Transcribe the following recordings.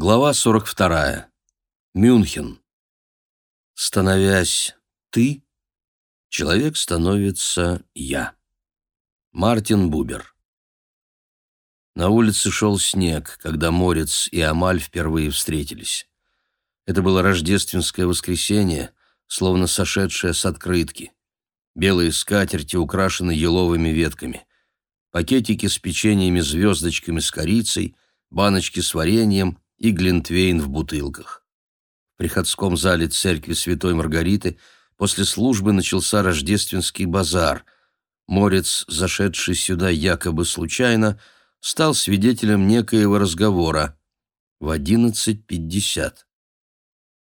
Глава 42. Мюнхен. Становясь ты, человек становится я. Мартин Бубер. На улице шел снег, когда Морец и Амаль впервые встретились. Это было рождественское воскресенье, словно сошедшее с открытки. Белые скатерти украшены еловыми ветками. Пакетики с печеньями, звездочками с корицей, баночки с вареньем — и глинтвейн в бутылках. В приходском зале церкви Святой Маргариты после службы начался рождественский базар. Морец, зашедший сюда якобы случайно, стал свидетелем некоего разговора в 11.50.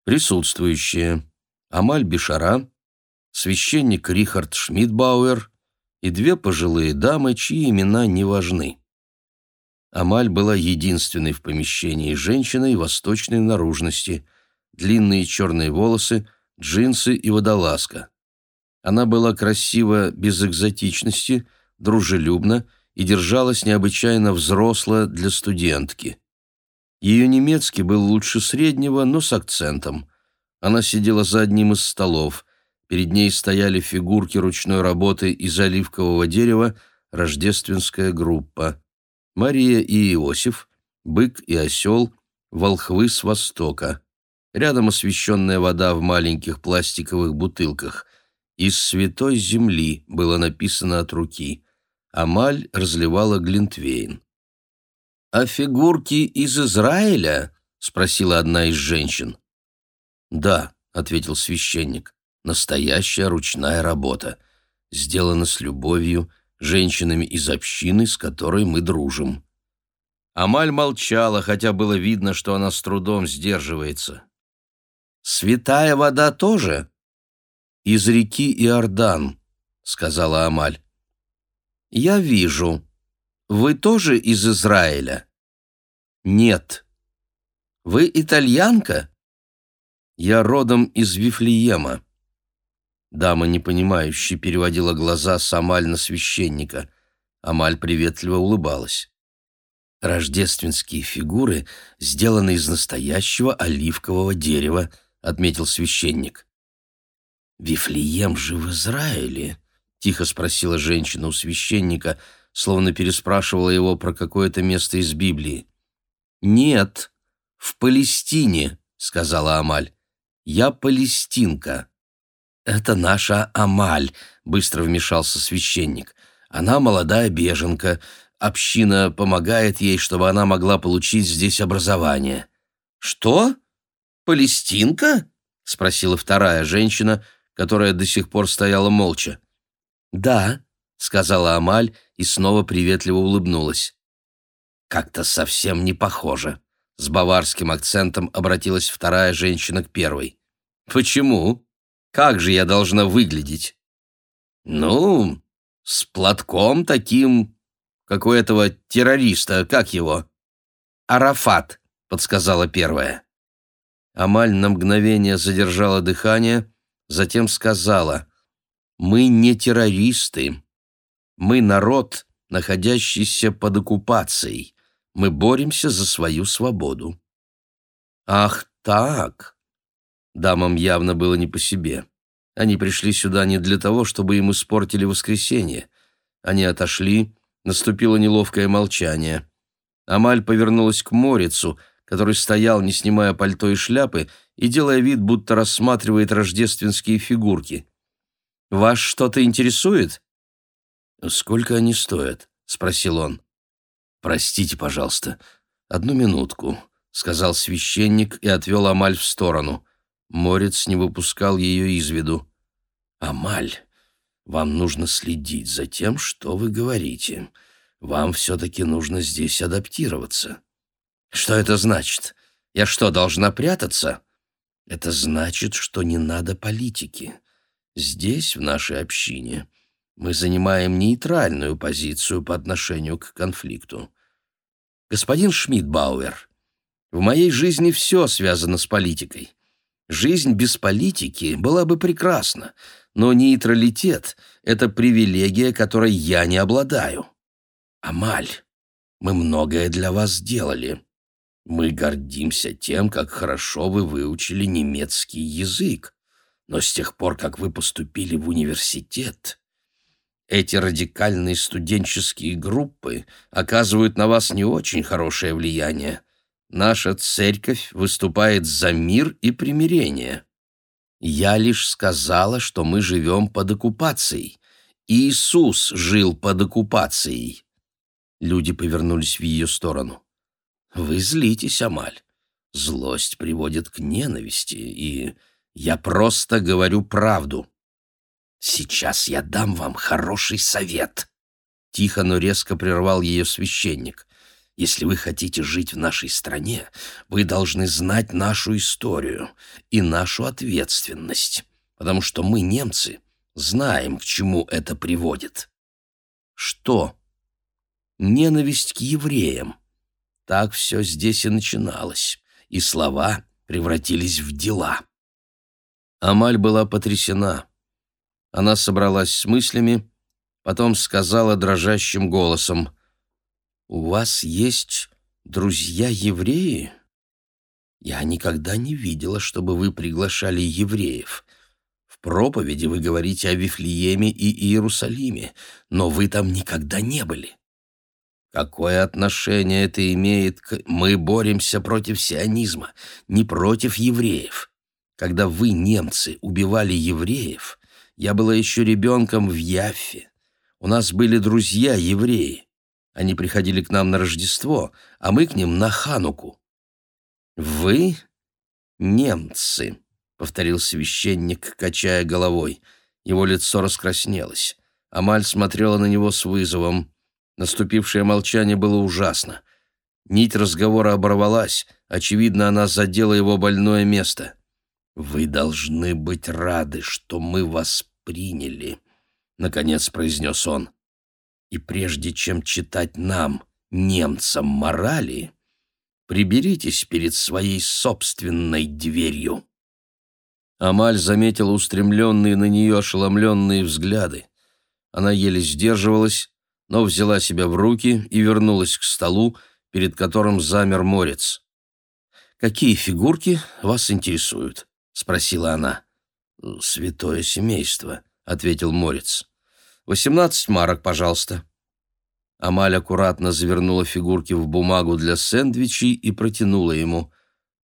Присутствующие Амаль Бишара, священник Рихард Шмидбауэр и две пожилые дамы, чьи имена не важны. Амаль была единственной в помещении женщиной восточной наружности, длинные черные волосы, джинсы и водолазка. Она была красива без экзотичности, дружелюбна и держалась необычайно взросло для студентки. Ее немецкий был лучше среднего, но с акцентом. Она сидела за одним из столов. Перед ней стояли фигурки ручной работы из оливкового дерева, рождественская группа. Мария и Иосиф, бык и осел, волхвы с востока. Рядом освещенная вода в маленьких пластиковых бутылках. «Из святой земли» было написано от руки. Амаль разливала глинтвейн. «А фигурки из Израиля?» — спросила одна из женщин. «Да», — ответил священник, — «настоящая ручная работа. Сделана с любовью, женщинами из общины, с которой мы дружим. Амаль молчала, хотя было видно, что она с трудом сдерживается. «Святая вода тоже?» «Из реки Иордан», — сказала Амаль. «Я вижу. Вы тоже из Израиля?» «Нет». «Вы итальянка?» «Я родом из Вифлеема». Дама, непонимающе, переводила глаза с Амаль на священника. Амаль приветливо улыбалась. «Рождественские фигуры сделаны из настоящего оливкового дерева», — отметил священник. «Вифлеем же в Израиле?» — тихо спросила женщина у священника, словно переспрашивала его про какое-то место из Библии. «Нет, в Палестине», — сказала Амаль. «Я палестинка». «Это наша Амаль», — быстро вмешался священник. «Она молодая беженка. Община помогает ей, чтобы она могла получить здесь образование». «Что? Палестинка?» — спросила вторая женщина, которая до сих пор стояла молча. «Да», — сказала Амаль и снова приветливо улыбнулась. «Как-то совсем не похоже», — с баварским акцентом обратилась вторая женщина к первой. «Почему?» Как же я должна выглядеть? Ну, с платком таким, как у этого террориста, как его? Арафат, подсказала первая. Амаль на мгновение задержала дыхание, затем сказала, «Мы не террористы. Мы народ, находящийся под оккупацией. Мы боремся за свою свободу». «Ах так!» Дамам явно было не по себе. Они пришли сюда не для того, чтобы им испортили воскресенье. Они отошли, наступило неловкое молчание. Амаль повернулась к Морицу, который стоял, не снимая пальто и шляпы, и делая вид, будто рассматривает рождественские фигурки. «Вас что-то интересует?» «Сколько они стоят?» — спросил он. «Простите, пожалуйста, одну минутку», — сказал священник и отвел Амаль в сторону. Морец не выпускал ее из виду. «Амаль, вам нужно следить за тем, что вы говорите. Вам все-таки нужно здесь адаптироваться». «Что это значит? Я что, должна прятаться?» «Это значит, что не надо политики. Здесь, в нашей общине, мы занимаем нейтральную позицию по отношению к конфликту. Господин Шмидбауэр, в моей жизни все связано с политикой. Жизнь без политики была бы прекрасна, но нейтралитет — это привилегия, которой я не обладаю. Амаль, мы многое для вас сделали. Мы гордимся тем, как хорошо вы выучили немецкий язык, но с тех пор, как вы поступили в университет, эти радикальные студенческие группы оказывают на вас не очень хорошее влияние. Наша церковь выступает за мир и примирение. Я лишь сказала, что мы живем под оккупацией. Иисус жил под оккупацией. Люди повернулись в ее сторону. Вы злитесь, Амаль. Злость приводит к ненависти, и я просто говорю правду. Сейчас я дам вам хороший совет. Тихо, но резко прервал ее священник. Если вы хотите жить в нашей стране, вы должны знать нашу историю и нашу ответственность, потому что мы, немцы, знаем, к чему это приводит. Что? Ненависть к евреям. Так все здесь и начиналось, и слова превратились в дела. Амаль была потрясена. Она собралась с мыслями, потом сказала дрожащим голосом, «У вас есть друзья-евреи?» «Я никогда не видела, чтобы вы приглашали евреев. В проповеди вы говорите о Вифлееме и Иерусалиме, но вы там никогда не были». Какое отношение это имеет к... Мы боремся против сионизма, не против евреев. Когда вы, немцы, убивали евреев, я была еще ребенком в Яффе. У нас были друзья-евреи. Они приходили к нам на Рождество, а мы к ним на Хануку. «Вы немцы», — повторил священник, качая головой. Его лицо раскраснелось. Амаль смотрела на него с вызовом. Наступившее молчание было ужасно. Нить разговора оборвалась. Очевидно, она задела его больное место. «Вы должны быть рады, что мы вас приняли», — наконец произнес он. «И прежде чем читать нам, немцам, морали, приберитесь перед своей собственной дверью». Амаль заметила устремленные на нее ошеломленные взгляды. Она еле сдерживалась, но взяла себя в руки и вернулась к столу, перед которым замер морец. «Какие фигурки вас интересуют?» — спросила она. «Святое семейство», — ответил Морец. «Восемнадцать марок, пожалуйста». Амаль аккуратно завернула фигурки в бумагу для сэндвичей и протянула ему.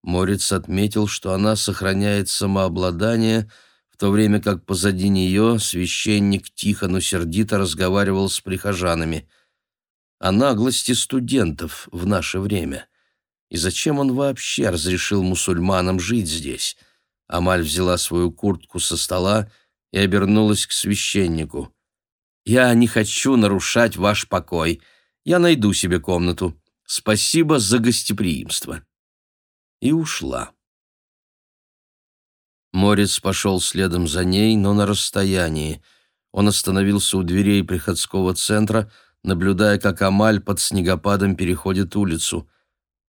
Морец отметил, что она сохраняет самообладание, в то время как позади нее священник тихо, но сердито разговаривал с прихожанами. О наглости студентов в наше время. И зачем он вообще разрешил мусульманам жить здесь? Амаль взяла свою куртку со стола и обернулась к священнику. «Я не хочу нарушать ваш покой. Я найду себе комнату. Спасибо за гостеприимство». И ушла. Морец пошел следом за ней, но на расстоянии. Он остановился у дверей приходского центра, наблюдая, как Амаль под снегопадом переходит улицу.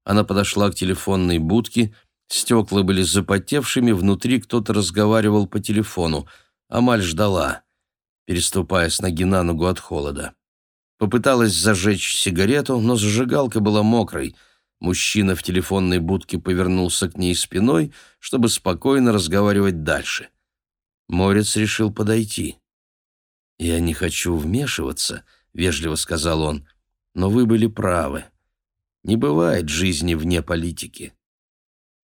Она подошла к телефонной будке — Стекла были запотевшими, внутри кто-то разговаривал по телефону. Амаль ждала, переступая с ноги на ногу от холода. Попыталась зажечь сигарету, но зажигалка была мокрой. Мужчина в телефонной будке повернулся к ней спиной, чтобы спокойно разговаривать дальше. Морец решил подойти. «Я не хочу вмешиваться», — вежливо сказал он, — «но вы были правы. Не бывает жизни вне политики».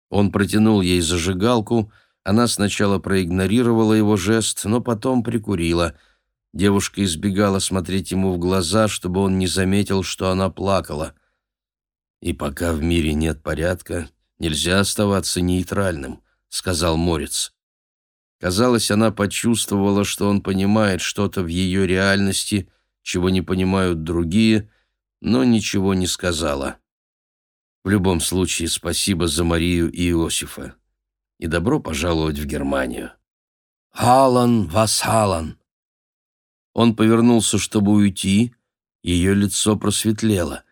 Он протянул ей зажигалку, она сначала проигнорировала его жест, но потом прикурила. Девушка избегала смотреть ему в глаза, чтобы он не заметил, что она плакала. «И пока в мире нет порядка, нельзя оставаться нейтральным», — сказал Морец. Казалось, она почувствовала, что он понимает что-то в ее реальности, чего не понимают другие, но ничего не сказала. В любом случае, спасибо за Марию и Иосифа. И добро пожаловать в Германию. «Халан, вас Халан!» Он повернулся, чтобы уйти. Ее лицо просветлело.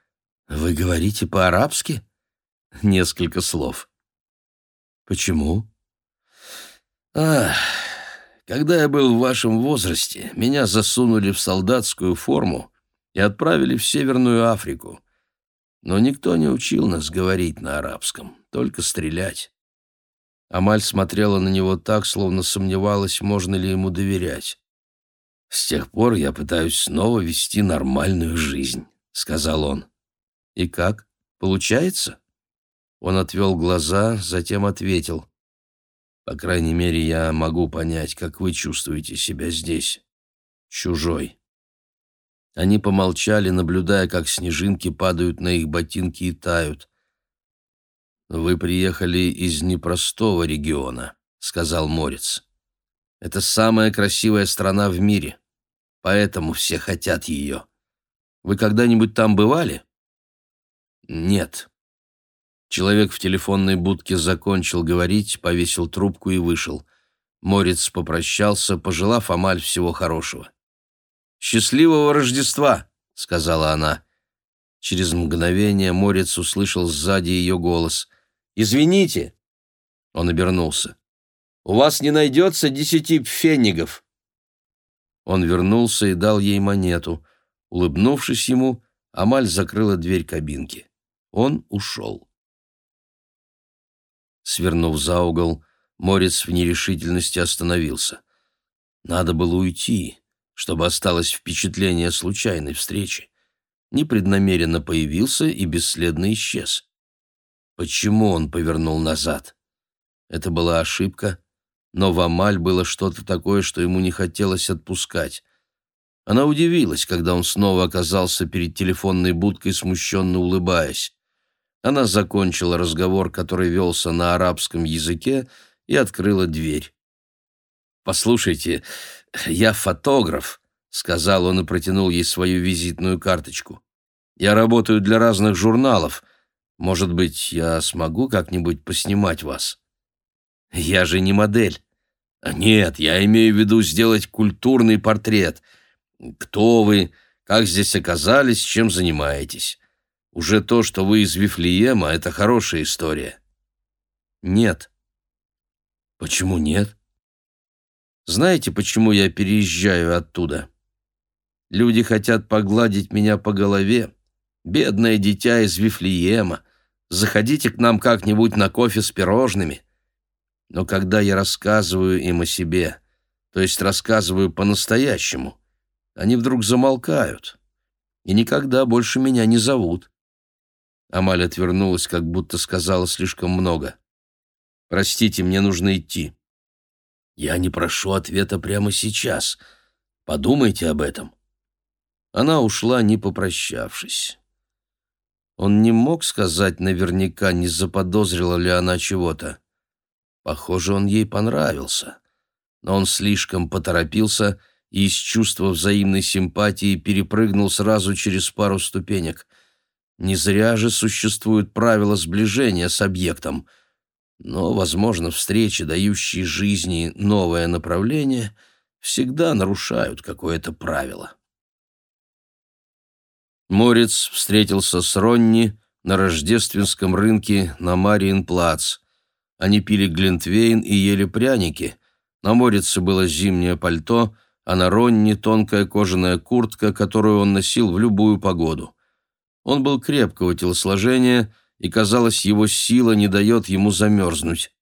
«Вы говорите по-арабски?» Несколько слов. «Почему?» «Ах, когда я был в вашем возрасте, меня засунули в солдатскую форму и отправили в Северную Африку. Но никто не учил нас говорить на арабском, только стрелять. Амаль смотрела на него так, словно сомневалась, можно ли ему доверять. «С тех пор я пытаюсь снова вести нормальную жизнь», — сказал он. «И как? Получается?» Он отвел глаза, затем ответил. «По крайней мере, я могу понять, как вы чувствуете себя здесь. Чужой». Они помолчали, наблюдая, как снежинки падают на их ботинки и тают. «Вы приехали из непростого региона», — сказал Морец. «Это самая красивая страна в мире, поэтому все хотят ее. Вы когда-нибудь там бывали?» «Нет». Человек в телефонной будке закончил говорить, повесил трубку и вышел. Морец попрощался, пожелав Амаль всего хорошего. «Счастливого Рождества!» — сказала она. Через мгновение Морец услышал сзади ее голос. «Извините!» Он обернулся. «У вас не найдется десяти пфеннигов!» Он вернулся и дал ей монету. Улыбнувшись ему, Амаль закрыла дверь кабинки. Он ушел. Свернув за угол, Морец в нерешительности остановился. Надо было уйти чтобы осталось впечатление случайной встречи. Непреднамеренно появился и бесследно исчез. Почему он повернул назад? Это была ошибка, но в Амаль было что-то такое, что ему не хотелось отпускать. Она удивилась, когда он снова оказался перед телефонной будкой, смущенно улыбаясь. Она закончила разговор, который велся на арабском языке, и открыла дверь. «Послушайте, я фотограф», — сказал он и протянул ей свою визитную карточку. «Я работаю для разных журналов. Может быть, я смогу как-нибудь поснимать вас?» «Я же не модель». «Нет, я имею в виду сделать культурный портрет. Кто вы, как здесь оказались, чем занимаетесь? Уже то, что вы из Вифлеема, — это хорошая история». «Нет». «Почему нет?» Знаете, почему я переезжаю оттуда? Люди хотят погладить меня по голове. Бедное дитя из Вифлеема. Заходите к нам как-нибудь на кофе с пирожными. Но когда я рассказываю им о себе, то есть рассказываю по-настоящему, они вдруг замолкают и никогда больше меня не зовут. Амаль отвернулась, как будто сказала слишком много. «Простите, мне нужно идти». Я не прошу ответа прямо сейчас. Подумайте об этом. Она ушла, не попрощавшись. Он не мог сказать наверняка, не заподозрила ли она чего-то. Похоже, он ей понравился. Но он слишком поторопился и из чувства взаимной симпатии перепрыгнул сразу через пару ступенек. Не зря же существуют правила сближения с объектом — но, возможно, встречи, дающие жизни новое направление, всегда нарушают какое-то правило. Морец встретился с Ронни на рождественском рынке на Мариенплац. Они пили глинтвейн и ели пряники. На Морице было зимнее пальто, а на Ронни тонкая кожаная куртка, которую он носил в любую погоду. Он был крепкого телосложения и, казалось, его сила не дает ему замерзнуть.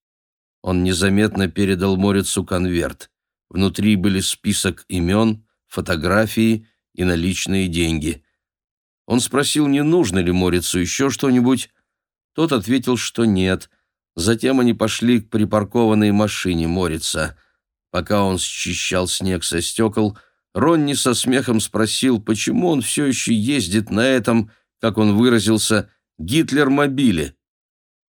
Он незаметно передал Морицу конверт. Внутри были список имен, фотографии и наличные деньги. Он спросил, не нужно ли Морицу еще что-нибудь. Тот ответил, что нет. Затем они пошли к припаркованной машине Морица. Пока он счищал снег со стекол, Ронни со смехом спросил, почему он все еще ездит на этом, как он выразился, Гитлер-мобиле.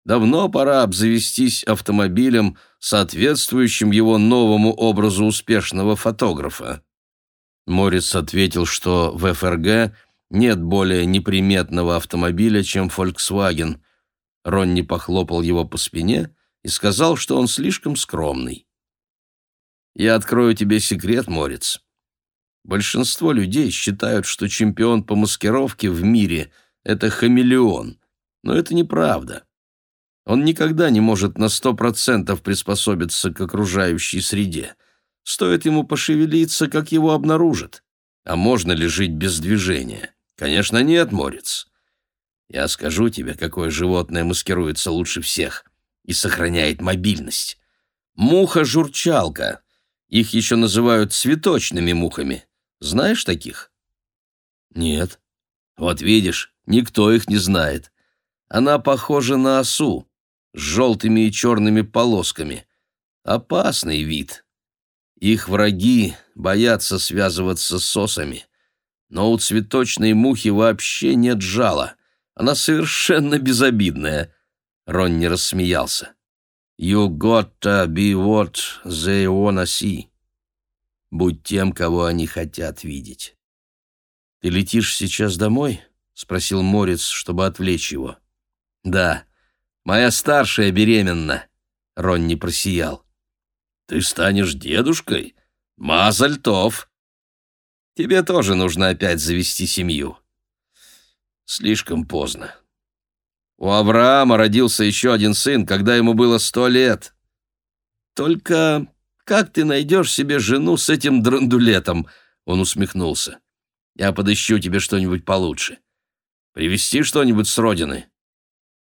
Давно пора обзавестись автомобилем, соответствующим его новому образу успешного фотографа. Морец ответил, что в ФРГ нет более неприметного автомобиля, чем Volkswagen. Ронни похлопал его по спине и сказал, что он слишком скромный. «Я открою тебе секрет, Морец. Большинство людей считают, что чемпион по маскировке в мире — это хамелеон. Но это неправда. Он никогда не может на сто процентов приспособиться к окружающей среде. Стоит ему пошевелиться, как его обнаружат. А можно ли жить без движения? Конечно, нет, Морец. Я скажу тебе, какое животное маскируется лучше всех и сохраняет мобильность. Муха-журчалка. Их еще называют цветочными мухами. Знаешь таких? Нет. Вот видишь, никто их не знает. Она похожа на осу, с желтыми и черными полосками. Опасный вид. Их враги боятся связываться с осами. Но у цветочной мухи вообще нет жала. Она совершенно безобидная. Ронни рассмеялся. You gotta be what they wanna see. Будь тем, кого они хотят видеть. «Ты летишь сейчас домой?» — спросил Морец, чтобы отвлечь его. «Да, моя старшая беременна», — Ронни просиял. «Ты станешь дедушкой? Мазальтов!» «Тебе тоже нужно опять завести семью». «Слишком поздно. У Авраама родился еще один сын, когда ему было сто лет. Только как ты найдешь себе жену с этим драндулетом?» Он усмехнулся. «Я подыщу тебе что-нибудь получше. Привезти что-нибудь с родины?»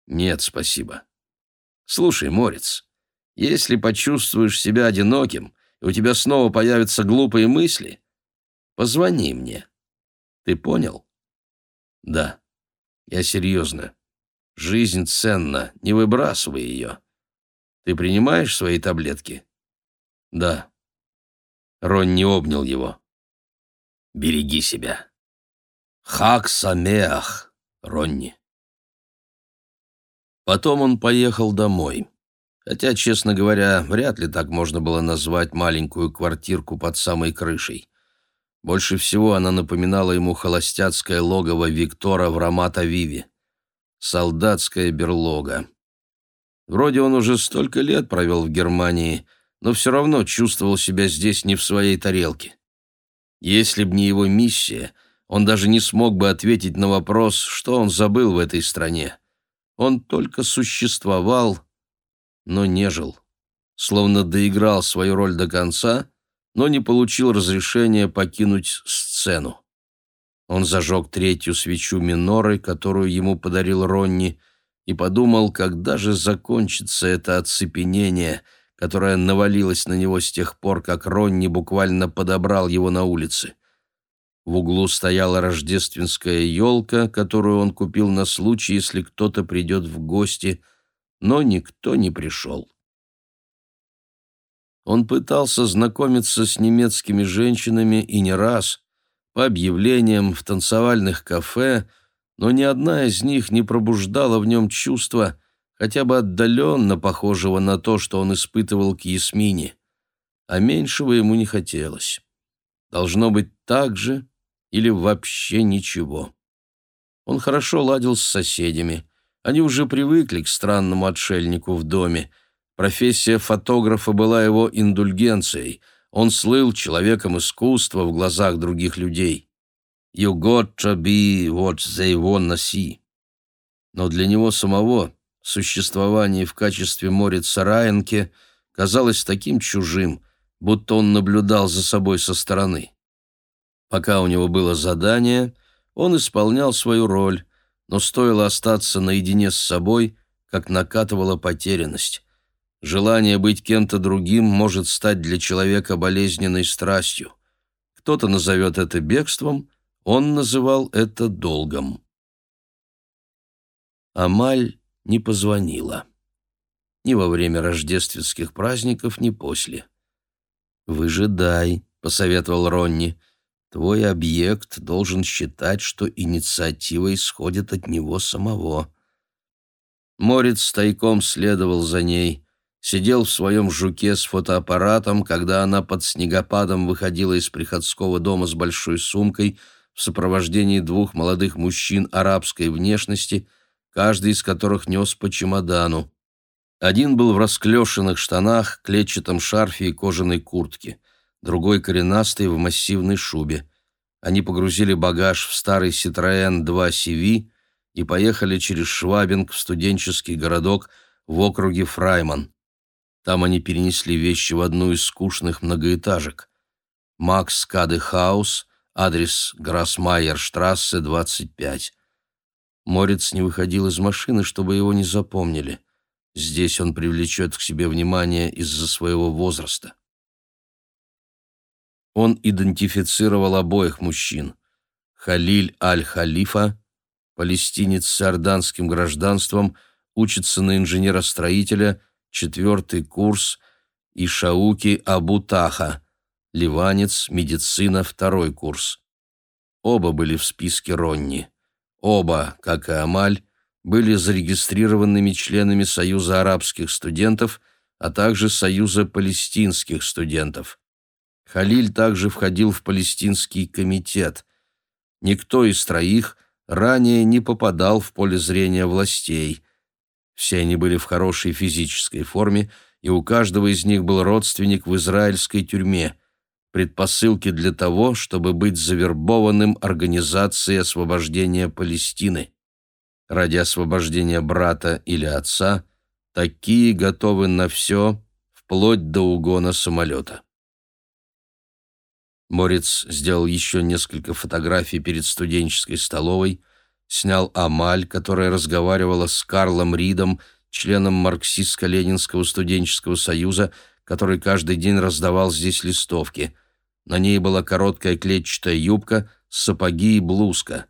«Нет, спасибо. Слушай, Морец, если почувствуешь себя одиноким, и у тебя снова появятся глупые мысли, позвони мне. Ты понял?» «Да. Я серьезно. Жизнь ценна, не выбрасывай ее. Ты принимаешь свои таблетки? Да. Ронни обнял его. Береги себя. Хак самеах, Ронни. Потом он поехал домой. Хотя, честно говоря, вряд ли так можно было назвать маленькую квартирку под самой крышей. Больше всего она напоминала ему холостяцкое логово Виктора в Рамат-Авиве солдатская берлога. Вроде он уже столько лет провел в Германии, но все равно чувствовал себя здесь не в своей тарелке. Если б не его миссия, он даже не смог бы ответить на вопрос, что он забыл в этой стране. Он только существовал, но не жил. Словно доиграл свою роль до конца, но не получил разрешения покинуть сцену. Он зажег третью свечу миноры, которую ему подарил Ронни, и подумал, когда же закончится это оцепенение, которое навалилось на него с тех пор, как Ронни буквально подобрал его на улице. В углу стояла рождественская елка, которую он купил на случай, если кто-то придет в гости, но никто не пришел. Он пытался знакомиться с немецкими женщинами и не раз, по объявлениям в танцевальных кафе, но ни одна из них не пробуждала в нем чувства, хотя бы отдаленно похожего на то, что он испытывал к Ясмине. А меньшего ему не хотелось. Должно быть так же или вообще ничего. Он хорошо ладил с соседями. Они уже привыкли к странному отшельнику в доме. Профессия фотографа была его индульгенцией — он слыл человеком искусства в глазах других людей. «You got to be what they wanna see». Но для него самого существование в качестве Морица Райенке казалось таким чужим, будто он наблюдал за собой со стороны. Пока у него было задание, он исполнял свою роль, но стоило остаться наедине с собой, как накатывала потерянность. Желание быть кем-то другим может стать для человека болезненной страстью. Кто-то назовет это бегством, он называл это долгом. Амаль не позвонила. Ни во время рождественских праздников, ни после. «Выжидай», — посоветовал Ронни. «Твой объект должен считать, что инициатива исходит от него самого». Морец тайком следовал за ней — сидел в своем жуке с фотоаппаратом, когда она под снегопадом выходила из приходского дома с большой сумкой в сопровождении двух молодых мужчин арабской внешности, каждый из которых нес по чемодану. Один был в расклешенных штанах, клетчатом шарфе и кожаной куртке, другой коренастый в массивной шубе. Они погрузили багаж в старый Citroën 2 CV и поехали через Швабинг в студенческий городок в округе Фрайман. Там они перенесли вещи в одну из скучных многоэтажек. Макс Каде Хаус, адрес Гроссмайер-штрассе, 25. Морец не выходил из машины, чтобы его не запомнили. Здесь он привлечет к себе внимание из-за своего возраста. Он идентифицировал обоих мужчин. Халиль Аль-Халифа, палестинец с иорданским гражданством, учится на инженера-строителя, четвертый курс, и Шауки Абутаха, ливанец, медицина, второй курс. Оба были в списке Ронни. Оба, как и Амаль, были зарегистрированными членами Союза арабских студентов, а также Союза палестинских студентов. Халиль также входил в палестинский комитет. Никто из троих ранее не попадал в поле зрения властей. Все они были в хорошей физической форме, и у каждого из них был родственник в израильской тюрьме. Предпосылки для того, чтобы быть завербованным Организацией освобождения Палестины. Ради освобождения брата или отца такие готовы на все, вплоть до угона самолета. Морец сделал еще несколько фотографий перед студенческой столовой, снял Амаль, которая разговаривала с Карлом Ридом, членом марксистско-ленинского студенческого союза, который каждый день раздавал здесь листовки. На ней была короткая клетчатая юбка, сапоги и блузка.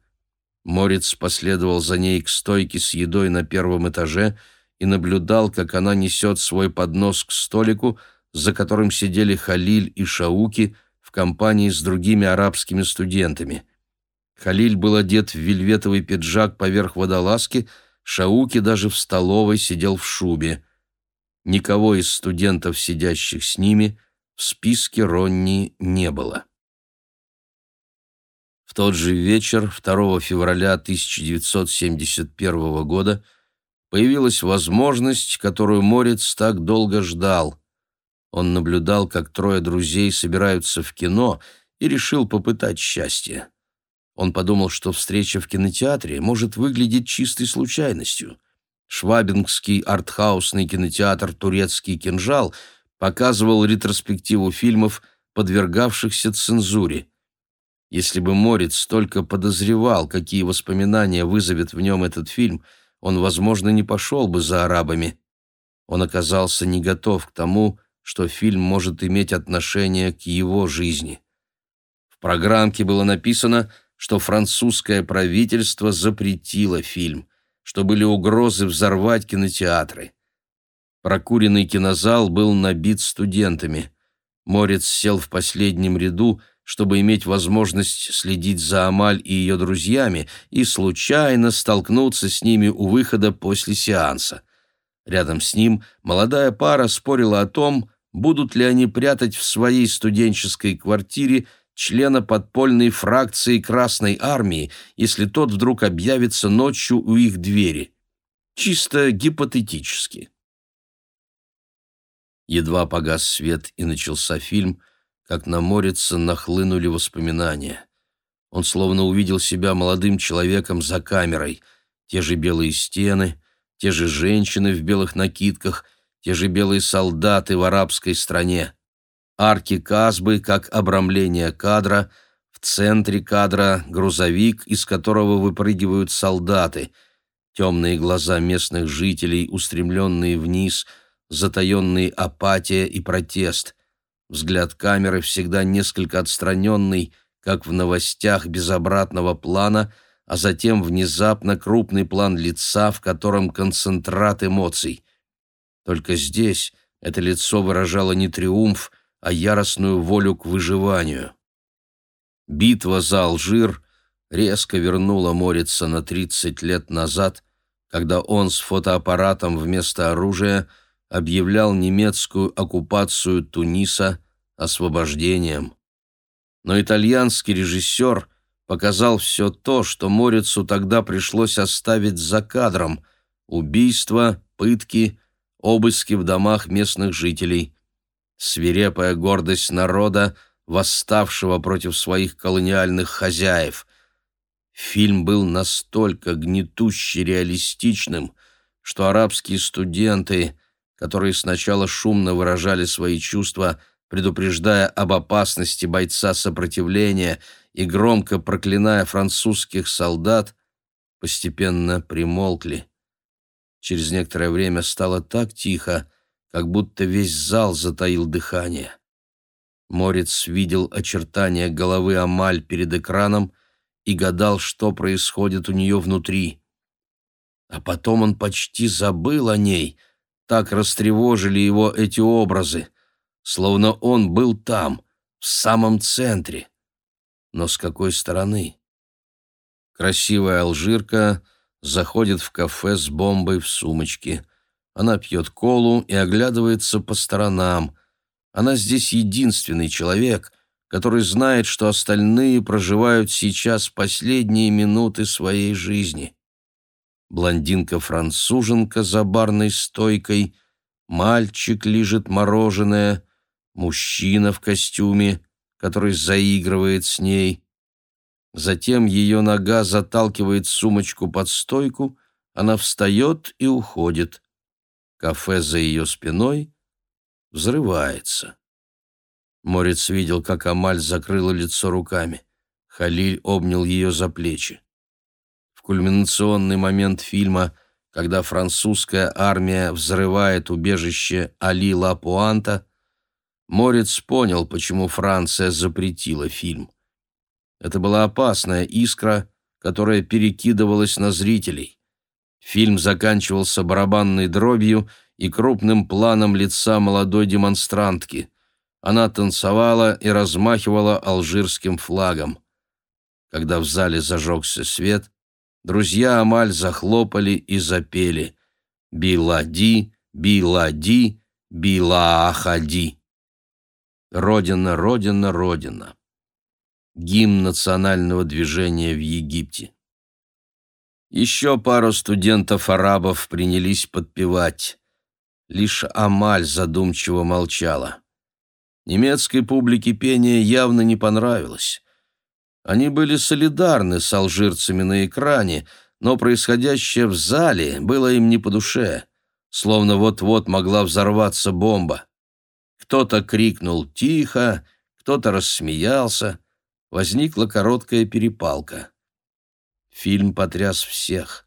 Морец последовал за ней к стойке с едой на первом этаже и наблюдал, как она несет свой поднос к столику, за которым сидели Халиль и Шауки, компании с другими арабскими студентами. Халиль был одет в вельветовый пиджак поверх водолазки, Шауки даже в столовой сидел в шубе. Никого из студентов, сидящих с ними, в списке Ронни не было. В тот же вечер, 2 февраля 1971 года, появилась возможность, которую Морец так долго ждал. Он наблюдал, как трое друзей собираются в кино, и решил попытать счастье. Он подумал, что встреча в кинотеатре может выглядеть чистой случайностью. Швабингский артхаусный кинотеатр «Турецкий кинжал» показывал ретроспективу фильмов, подвергавшихся цензуре. Если бы Морец только подозревал, какие воспоминания вызовет в нем этот фильм, он, возможно, не пошел бы за арабами. Он оказался не готов к тому, что фильм может иметь отношение к его жизни. В программке было написано, что французское правительство запретило фильм, что были угрозы взорвать кинотеатры. Прокуренный кинозал был набит студентами. Морец сел в последнем ряду, чтобы иметь возможность следить за Амаль и ее друзьями и случайно столкнуться с ними у выхода после сеанса. Рядом с ним молодая пара спорила о том, будут ли они прятать в своей студенческой квартире члена подпольной фракции Красной Армии, если тот вдруг объявится ночью у их двери. Чисто гипотетически. Едва погас свет и начался фильм, как на Морица нахлынули воспоминания. Он словно увидел себя молодым человеком за камерой. Те же белые стены, те же женщины в белых накидках — те же белые солдаты в арабской стране. Арки Казбы как обрамление кадра, в центре кадра грузовик, из которого выпрыгивают солдаты, темные глаза местных жителей, устремленные вниз, затаенные апатия и протест, взгляд камеры всегда несколько отстраненный, как в новостях без обратного плана, а затем внезапно крупный план лица, в котором концентрат эмоций. Только здесь это лицо выражало не триумф, а яростную волю к выживанию. Битва за Алжир резко вернула Морица на 30 лет назад, когда он с фотоаппаратом вместо оружия объявлял немецкую оккупацию Туниса освобождением. Но итальянский режиссер показал все то, что Морицу тогда пришлось оставить за кадром – убийства, пытки, обыски в домах местных жителей, свирепая гордость народа, восставшего против своих колониальных хозяев. Фильм был настолько гнетуще реалистичным, что арабские студенты, которые сначала шумно выражали свои чувства, предупреждая об опасности бойца сопротивления и громко проклиная французских солдат, постепенно примолкли. Через некоторое время стало так тихо, как будто весь зал затаил дыхание. Морец видел очертания головы Амаль перед экраном и гадал, что происходит у нее внутри. А потом он почти забыл о ней, так растревожили его эти образы, словно он был там, в самом центре. Но с какой стороны? Красивая алжирка заходит в кафе с бомбой в сумочке. Она пьет колу и оглядывается по сторонам. Она здесь единственный человек, который знает, что остальные проживают сейчас последние минуты своей жизни. Блондинка-француженка за барной стойкой, мальчик лежит мороженое, мужчина в костюме, который заигрывает с ней. Затем ее нога заталкивает сумочку под стойку, она встает и уходит. Кафе за ее спиной взрывается. Морец видел, как Амаль закрыла лицо руками. Халиль обнял ее за плечи. В кульминационный момент фильма, когда французская армия взрывает убежище Али Лапуанта, Морец понял, почему Франция запретила фильм. Это была опасная искра, которая перекидывалась на зрителей. Фильм заканчивался барабанной дробью и крупным планом лица молодой демонстрантки. Она танцевала и размахивала алжирским флагом. Когда в зале зажегся свет, друзья Амаль захлопали и запели «Билади, билади, билаахади». «Родина, Родина, Родина» гимн национального движения в Египте. Еще пару студентов-арабов принялись подпевать. Лишь Амаль задумчиво молчала. Немецкой публике пение явно не понравилось. Они были солидарны с алжирцами на экране, но происходящее в зале было им не по душе, словно вот-вот могла взорваться бомба. Кто-то крикнул «Тихо!», кто-то рассмеялся, возникла короткая перепалка. Фильм потряс всех.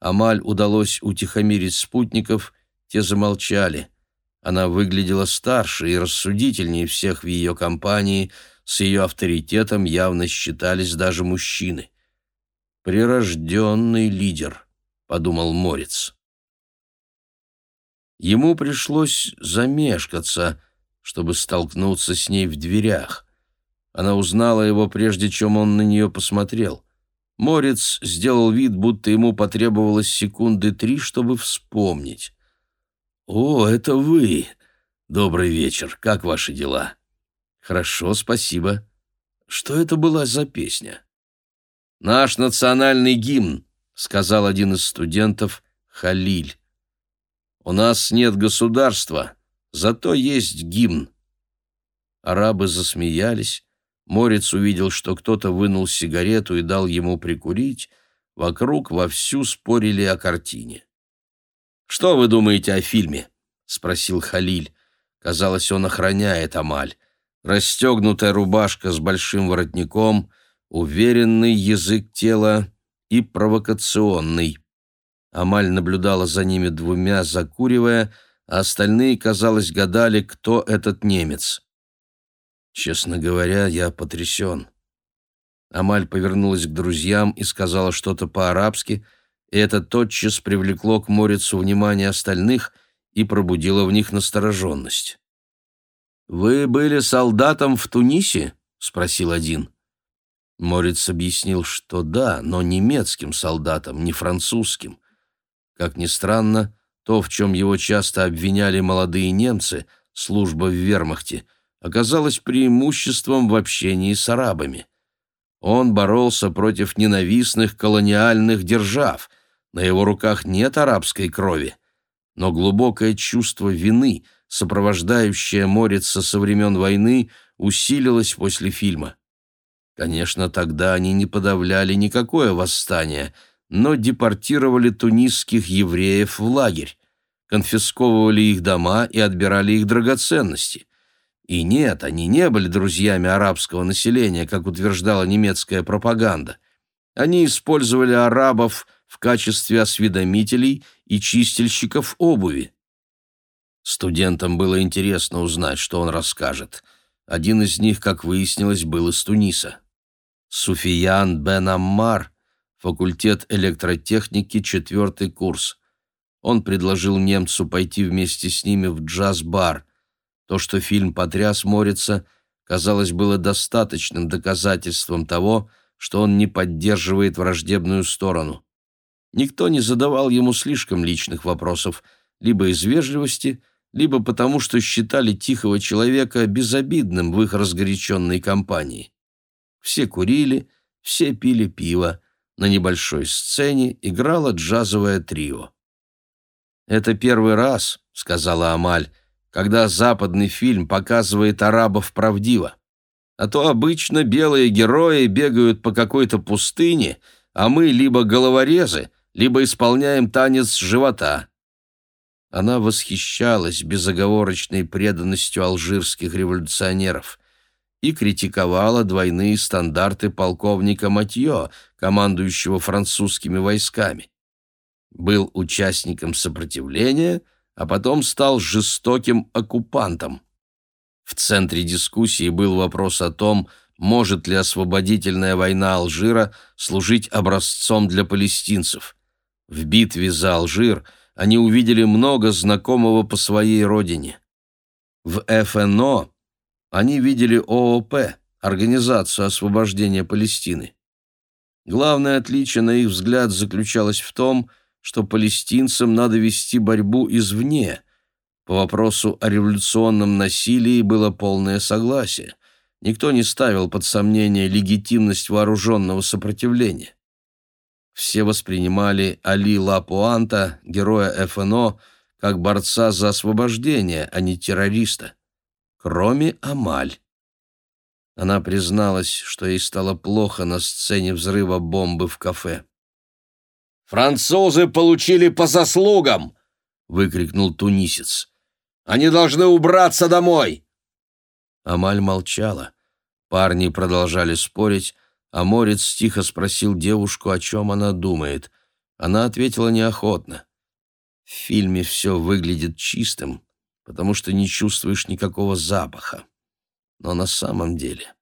Амаль удалось утихомирить спутников, те замолчали. Она выглядела старше и рассудительнее всех в ее компании, с ее авторитетом явно считались даже мужчины. «Прирожденный лидер», — подумал Морец. Ему пришлось замешкаться, чтобы столкнуться с ней в дверях. Она узнала его, прежде чем он на нее посмотрел. Морец сделал вид, будто ему потребовалось секунды три, чтобы вспомнить. «О, это вы! Добрый вечер. Как ваши дела?» «Хорошо, спасибо. Что это была за песня?» «Наш национальный гимн», — сказал один из студентов, Халиль. «У нас нет государства, зато есть гимн». Арабы засмеялись, Морец увидел, что кто-то вынул сигарету и дал ему прикурить. Вокруг вовсю спорили о картине. «Что вы думаете о фильме?» — спросил Халиль. Казалось, он охраняет Амаль. Расстегнутая рубашка с большим воротником, уверенный язык тела и провокационный. Амаль наблюдала за ними двумя, закуривая, а остальные, казалось, гадали, кто этот немец. Честно говоря, я потрясен. Амаль повернулась к друзьям и сказала что-то по-арабски, и это тотчас привлекло к Морицу внимание остальных и пробудило в них настороженность. «Вы были солдатом в Тунисе?» — спросил один. Морец объяснил, что да, но немецким солдатом, не французским. Как ни странно, то, в чем его часто обвиняли молодые немцы, служба в вермахте — оказалось преимуществом в общении с арабами. Он боролся против ненавистных колониальных держав, на его руках нет арабской крови, но глубокое чувство вины, сопровождающее Морица со времен войны, усилилось после фильма. Конечно, тогда они не подавляли никакое восстание, но депортировали тунисских евреев в лагерь, конфисковывали их дома и отбирали их драгоценности – и нет, они не были друзьями арабского населения, как утверждала немецкая пропаганда. Они использовали арабов в качестве осведомителей и чистильщиков обуви. Студентам было интересно узнать, что он расскажет. Один из них, как выяснилось, был из Туниса. Суфиян бен Аммар, факультет электротехники, четвертый курс. Он предложил немцу пойти вместе с ними в джаз-бар. То, что фильм потряс Морица, казалось, было достаточным доказательством того, что он не поддерживает враждебную сторону. Никто не задавал ему слишком личных вопросов, либо из вежливости, либо потому, что считали тихого человека безобидным в их разгоряченной компании. Все курили, все пили пиво. На небольшой сцене играло джазовое трио. «Это первый раз», — сказала Амаль, — «когда западный фильм показывает арабов правдиво. А то обычно белые герои бегают по какой-то пустыне, а мы либо головорезы, либо исполняем танец живота». Она восхищалась безоговорочной преданностью алжирских революционеров и критиковала двойные стандарты полковника Матье, командующего французскими войсками был участником сопротивления, а потом стал жестоким оккупантом. В центре дискуссии был вопрос о том, может ли освободительная война Алжира служить образцом для палестинцев. В битве за Алжир они увидели много знакомого по своей родине. В ФНО они видели ООП, Организацию освобождения Палестины. Главное отличие, на их взгляд, заключалось в том, что что палестинцам надо вести борьбу извне. По вопросу о революционном насилии было полное согласие. Никто не ставил под сомнение легитимность вооруженного сопротивления. Все воспринимали Али Лапуанта, героя ФНО, как борца за освобождение, а не террориста. Кроме Амаль. Она призналась, что ей стало плохо на сцене взрыва бомбы в кафе. «Французы получили по заслугам!» — выкрикнул тунисец. «Они должны убраться домой!» Амаль молчала. Парни продолжали спорить, а Морец тихо спросил девушку, о чем она думает. Она ответила неохотно. В фильме все выглядит чистым, потому что не чувствуешь никакого запаха. Но на самом деле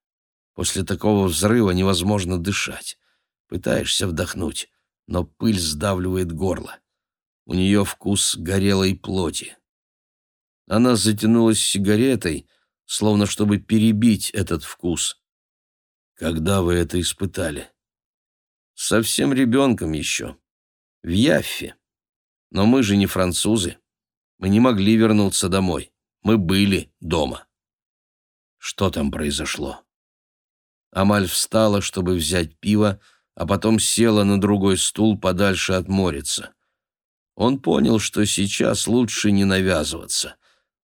после такого взрыва невозможно дышать. Пытаешься вдохнуть, но пыль сдавливает горло. У нее вкус горелой плоти. Она затянулась сигаретой, словно чтобы перебить этот вкус. Когда вы это испытали? Совсем ребенком еще. В Яффе. Но мы же не французы. Мы не могли вернуться домой. Мы были дома. Что там произошло? Амаль встала, чтобы взять пиво, а потом села на другой стул подальше от Морица. Он понял, что сейчас лучше не навязываться.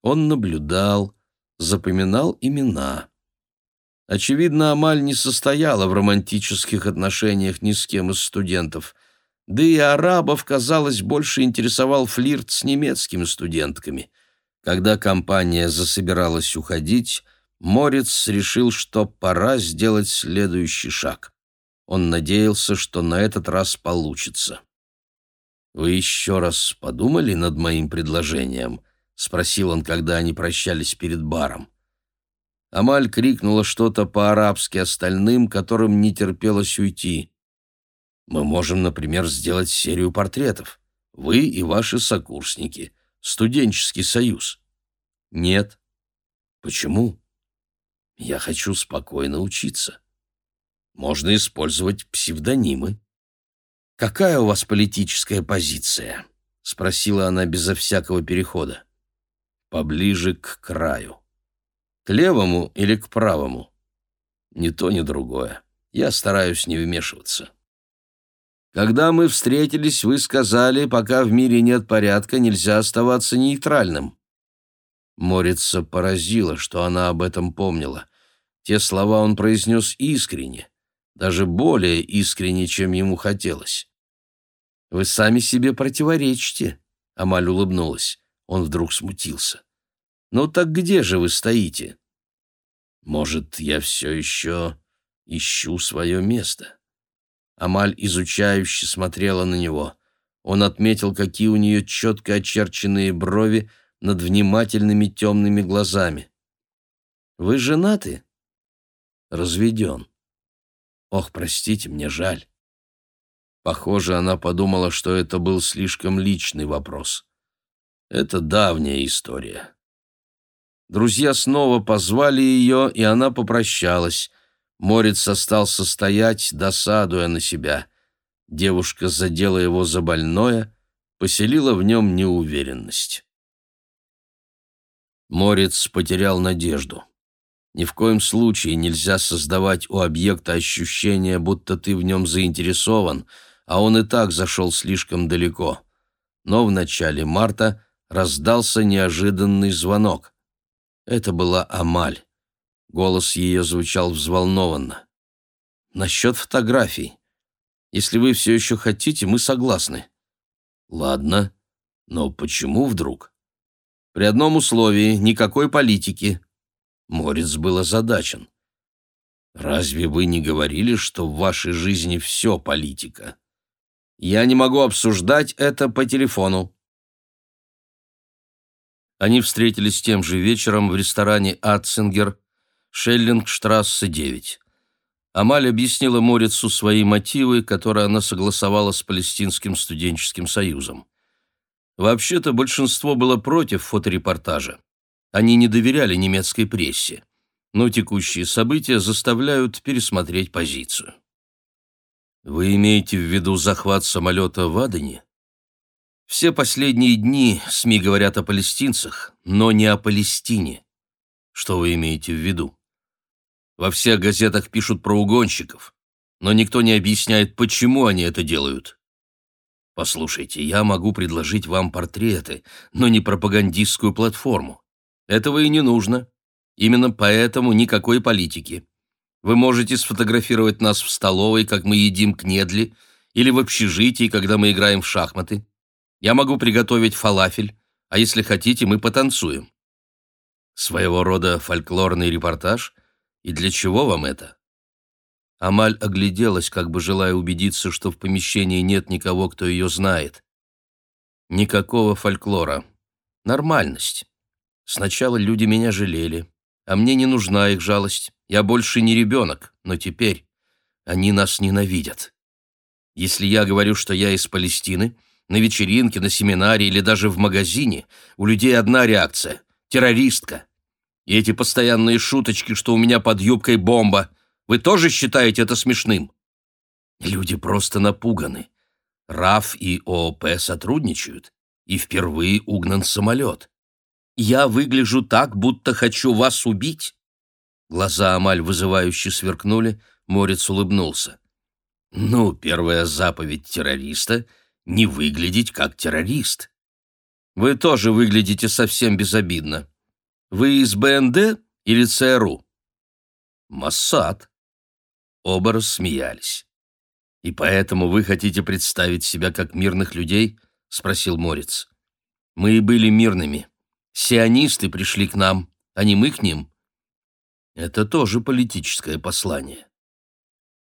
Он наблюдал, запоминал имена. Очевидно, Амаль не состояла в романтических отношениях ни с кем из студентов. Да и арабов, казалось, больше интересовал флирт с немецкими студентками. Когда компания засобиралась уходить, Морец решил, что пора сделать следующий шаг. Он надеялся, что на этот раз получится. «Вы еще раз подумали над моим предложением?» — спросил он, когда они прощались перед баром. Амаль крикнула что-то по-арабски остальным, которым не терпелось уйти. «Мы можем, например, сделать серию портретов. Вы и ваши сокурсники. Студенческий союз». «Нет». «Почему?» «Я хочу спокойно учиться». Можно использовать псевдонимы. «Какая у вас политическая позиция?» — спросила она безо всякого перехода. «Поближе к краю. К левому или к правому?» «Ни то, ни другое. Я стараюсь не вмешиваться». «Когда мы встретились, вы сказали, пока в мире нет порядка, нельзя оставаться нейтральным». Морица поразило, что она об этом помнила. Те слова он произнес искренне даже более искренне, чем ему хотелось. «Вы сами себе противоречите», — Амаль улыбнулась. Он вдруг смутился. «Ну так где же вы стоите?» «Может, я все еще ищу свое место?» Амаль изучающе смотрела на него. Он отметил, какие у нее четко очерченные брови над внимательными темными глазами. «Вы женаты?» «Разведен». «Ох, простите, мне жаль». Похоже, она подумала, что это был слишком личный вопрос. Это давняя история. Друзья снова позвали ее, и она попрощалась. Морец остался стоять, досадуя на себя. Девушка задела его за больное, поселила в нем неуверенность. Морец потерял надежду. Ни в коем случае нельзя создавать у объекта ощущение, будто ты в нем заинтересован, а он и так зашел слишком далеко. Но в начале марта раздался неожиданный звонок. Это была Амаль. Голос ее звучал взволнованно. «Насчет фотографий. Если вы все еще хотите, мы согласны». «Ладно, но почему вдруг?» «При одном условии — никакой политики». Морец был озадачен. «Разве вы не говорили, что в вашей жизни все политика?» «Я не могу обсуждать это по телефону». Они встретились тем же вечером в ресторане «Атцингер», Шеллингштрассе, 9. Амаль объяснила Морицу свои мотивы, которые она согласовала с Палестинским студенческим союзом. Вообще-то большинство было против фоторепортажа. Они не доверяли немецкой прессе. Но текущие события заставляют пересмотреть позицию. Вы имеете в виду захват самолета в Адене? Все последние дни СМИ говорят о палестинцах, но не о Палестине. Что вы имеете в виду? Во всех газетах пишут про угонщиков, но никто не объясняет, почему они это делают. Послушайте, я могу предложить вам портреты, но не пропагандистскую платформу. Этого и не нужно. Именно поэтому никакой политики. Вы можете сфотографировать нас в столовой, как мы едим кнедли, или в общежитии, когда мы играем в шахматы. Я могу приготовить фалафель, а если хотите, мы потанцуем. Своего рода фольклорный репортаж, и для чего вам это?» Амаль огляделась, как бы желая убедиться, что в помещении нет никого, кто ее знает. Никакого фольклора. Нормальность. Сначала люди меня жалели, а мне не нужна их жалость. Я больше не ребенок, но теперь они нас ненавидят. Если я говорю, что я из Палестины, на вечеринке, на семинаре или даже в магазине, у людей одна реакция — террористка. И эти постоянные шуточки, что у меня под юбкой бомба. Вы тоже считаете это смешным? Люди просто напуганы. РАФ и ООП сотрудничают, и впервые угнан самолет. Я выгляжу так, будто хочу вас убить. Глаза Амаль вызывающе сверкнули, Морец улыбнулся. Ну, первая заповедь террориста — не выглядеть как террорист. Вы тоже выглядите совсем безобидно. Вы из БНД или ЦРУ? Моссад. Оба рассмеялись. И поэтому вы хотите представить себя как мирных людей? спросил Морец. Мы и были мирными. Сионисты пришли к нам, а не мы к ним. Это тоже политическое послание.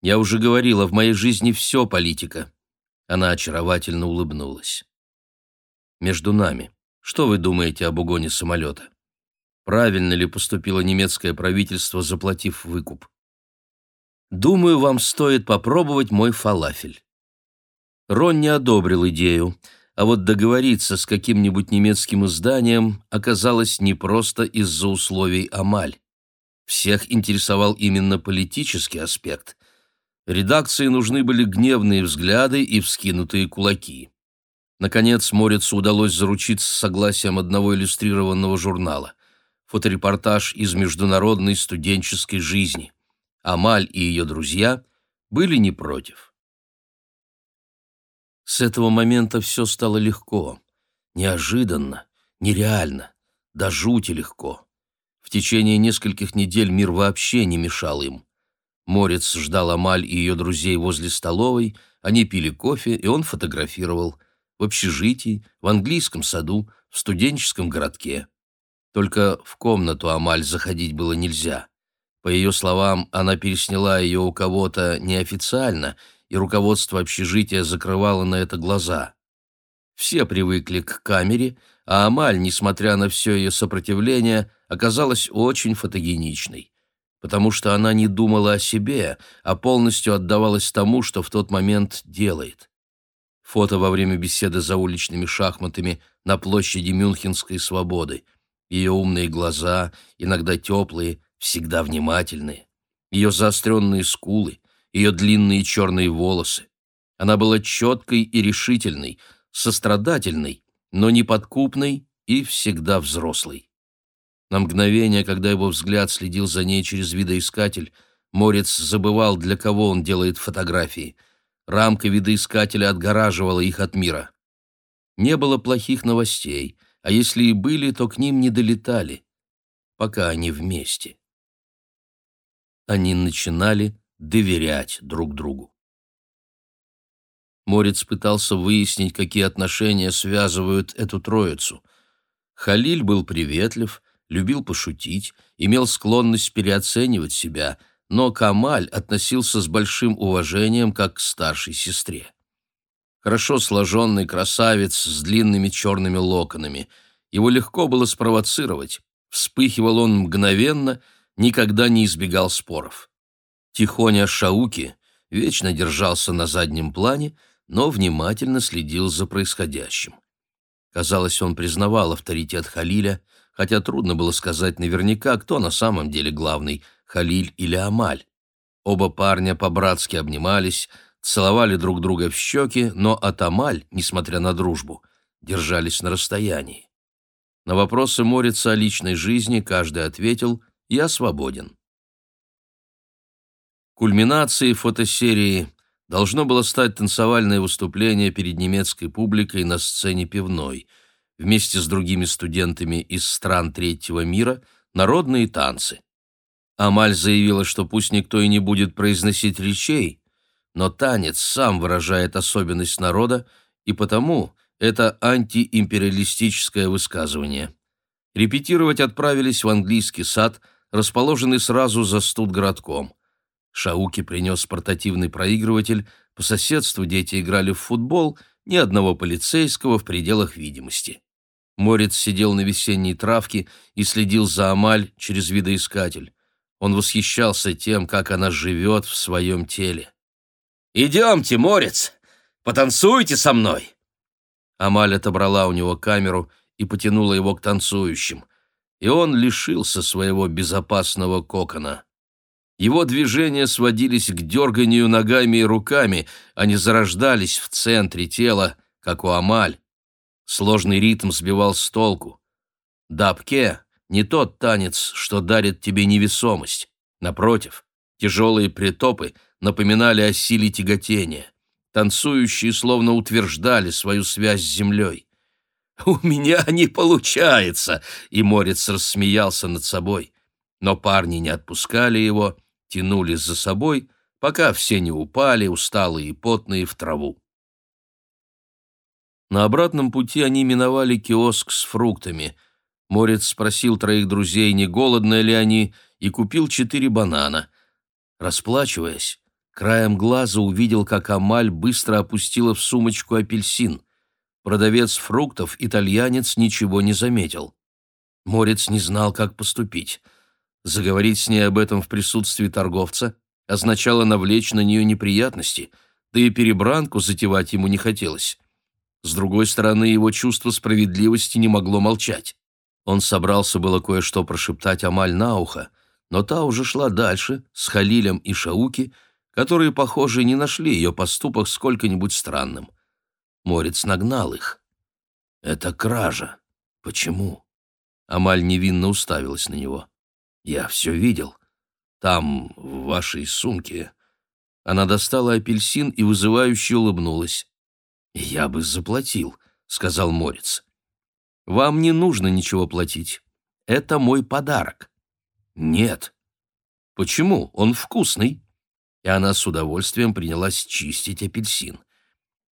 Я уже говорила, в моей жизни все политика. Она очаровательно улыбнулась. Между нами, что вы думаете об угоне самолета? правильно ли поступило немецкое правительство, заплатив выкуп. Думаю, вам стоит попробовать мой фалафель. Рон не одобрил идею, а вот договориться с каким-нибудь немецким изданием оказалось непросто из-за условий Амаль. Всех интересовал именно политический аспект. Редакции нужны были гневные взгляды и вскинутые кулаки. Наконец, Морицу удалось заручиться согласием одного иллюстрированного журнала фоторепортаж из международной студенческой жизни. Амаль и ее друзья были не против. С этого момента все стало легко, неожиданно, нереально, до жути легко. В течение нескольких недель мир вообще не мешал им. Морец ждал Амаль и ее друзей возле столовой, они пили кофе, и он фотографировал. В общежитии, в английском саду, в студенческом городке. Только в комнату Амаль заходить было нельзя. По ее словам, она пересняла ее у кого-то неофициально, и руководство общежития закрывало на это глаза. Все привыкли к камере, а Амаль, несмотря на все ее сопротивление, оказалась очень фотогеничной, потому что она не думала о себе, а полностью отдавалась тому, что в тот момент делает. Фото во время беседы за уличными шахматами на площади Мюнхенской свободы. Ее умные глаза, иногда теплые, всегда внимательные. Ее заостренные скулы, ее длинные черные волосы. Она была четкой и решительной, сострадательной, но неподкупной и всегда взрослой. На мгновение, когда его взгляд следил за ней через видоискатель, Морец забывал, для кого он делает фотографии. Рамка видоискателя отгораживала их от мира. Не было плохих новостей, а если и были, то к ним не долетали, пока они вместе. Они начинали доверять друг другу. Морец пытался выяснить, какие отношения связывают эту троицу. Халиль был приветлив, любил пошутить, имел склонность переоценивать себя, но Камаль относился с большим уважением как к старшей сестре. Хорошо сложенный красавец с длинными черными локонами. Его легко было спровоцировать. Вспыхивал он мгновенно, никогда не избегал споров. Тихоня Шауки вечно держался на заднем плане, но внимательно следил за происходящим. Казалось, он признавал авторитет Халиля, хотя трудно было сказать наверняка, кто на самом деле главный, Халиль или Амаль. Оба парня по-братски обнимались, целовали друг друга в щеки, но от Амаль, несмотря на дружбу, держались на расстоянии. На вопросы Морица о личной жизни каждый ответил «Я свободен». Кульминацией фотосерии должно было стать танцевальное выступление перед немецкой публикой на сцене пивной – вместе с другими студентами из стран третьего мира народные танцы. Амаль заявила, что пусть никто и не будет произносить речей, но танец сам выражает особенность народа, и потому это антиимпериалистическое высказывание. Репетировать отправились в английский сад, расположенный сразу за студгородком. Шауки принес портативный проигрыватель, по соседству дети играли в футбол, ни одного полицейского в пределах видимости. Морец сидел на весенней травке и следил за Амаль через видоискатель. Он восхищался тем, как она живет в своем теле. «Идемте, Морец, потанцуйте со мной!» Амаль отобрала у него камеру и потянула его к танцующим, и он лишился своего безопасного кокона. Его движения сводились к дерганию ногами и руками, они зарождались в центре тела, как у Амаль. Сложный ритм сбивал с толку. Дабке — не тот танец, что дарит тебе невесомость. Напротив, тяжелые притопы напоминали о силе тяготения. Танцующие словно утверждали свою связь с землей. «У меня не получается!» — и Морец рассмеялся над собой. Но парни не отпускали его, тянули за собой, пока все не упали, усталые и потные, в траву. На обратном пути они миновали киоск с фруктами. Морец спросил троих друзей, не голодны ли они, и купил четыре банана. Расплачиваясь, краем глаза увидел, как Амаль быстро опустила в сумочку апельсин. Продавец фруктов, итальянец, ничего не заметил. Морец не знал, как поступить. Заговорить с ней об этом в присутствии торговца означало навлечь на нее неприятности, да и перебранку затевать ему не хотелось. С другой стороны, его чувство справедливости не могло молчать. Он собрался было кое-что прошептать Амаль на ухо, но та уже шла дальше, с Халилем и Шауки, которые, похоже, не нашли ее поступок сколько-нибудь странным. Морец нагнал их. «Это кража. Почему?» Амаль невинно уставилась на него. «Я все видел. Там, в вашей сумке...» Она достала апельсин и вызывающе улыбнулась. «Я бы заплатил», — сказал Морец. «Вам не нужно ничего платить. Это мой подарок». «Нет». «Почему? Он вкусный». И она с удовольствием принялась чистить апельсин.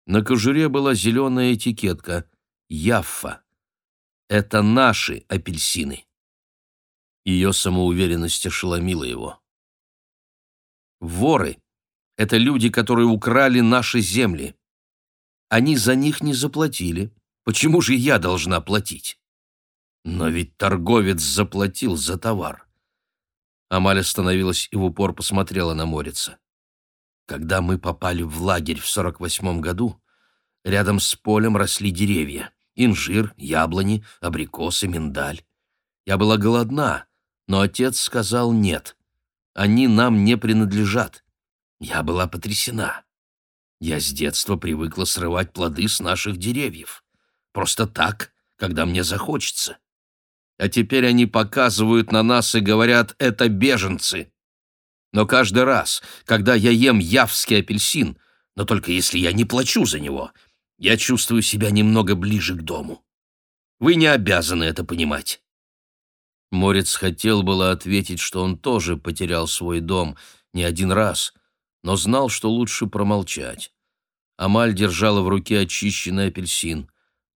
На кожуре была зеленая этикетка «Яффа». «Это наши апельсины». Ее самоуверенность ошеломила его. Воры — Это люди, которые украли наши земли. Они за них не заплатили. Почему же я должна платить? Но ведь торговец заплатил за товар. Амаль остановилась и в упор посмотрела на Морица. Когда мы попали в лагерь в 48 году, рядом с полем росли деревья. Инжир, яблони, абрикосы, миндаль. Я была голодна, но отец сказал нет. Они нам не принадлежат. Я была потрясена. Я с детства привыкла срывать плоды с наших деревьев. Просто так, когда мне захочется. А теперь они показывают на нас и говорят «это беженцы». Но каждый раз, когда я ем явский апельсин, но только если я не плачу за него, я чувствую себя немного ближе к дому. Вы не обязаны это понимать. Морец хотел было ответить, что он тоже потерял свой дом не один раз, но знал, что лучше промолчать. Амаль держала в руке очищенный апельсин,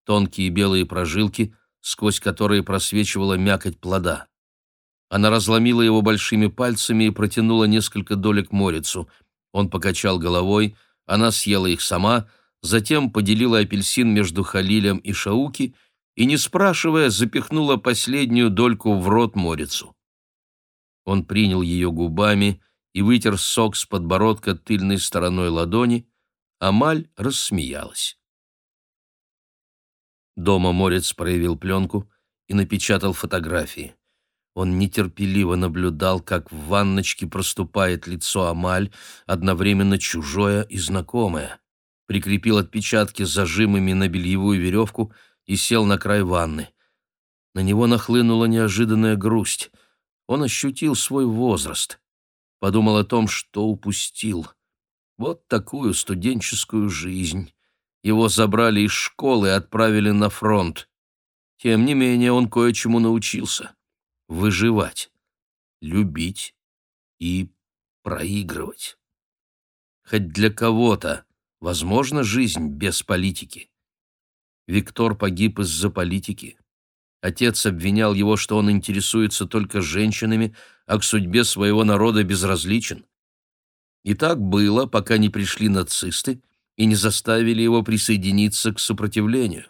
тонкие белые прожилки, сквозь которые просвечивала мякоть плода. Она разломила его большими пальцами и протянула несколько долек Морицу. Он покачал головой, она съела их сама, затем поделила апельсин между Халилем и Шауки и, не спрашивая, запихнула последнюю дольку в рот Морицу. Он принял ее губами и вытер сок с подбородка тыльной стороной ладони, Амаль рассмеялась. Дома Морец проявил пленку и напечатал фотографии. Он нетерпеливо наблюдал, как в ванночке проступает лицо Амаль, одновременно чужое и знакомое. Прикрепил отпечатки зажимами на бельевую веревку и сел на край ванны. На него нахлынула неожиданная грусть. Он ощутил свой возраст. Подумал о том, что упустил. Вот такую студенческую жизнь. Его забрали из школы и отправили на фронт. Тем не менее, он кое-чему научился. Выживать, любить и проигрывать. Хоть для кого-то возможна жизнь без политики. Виктор погиб из-за политики. Отец обвинял его, что он интересуется только женщинами, а к судьбе своего народа безразличен. И так было, пока не пришли нацисты и не заставили его присоединиться к сопротивлению.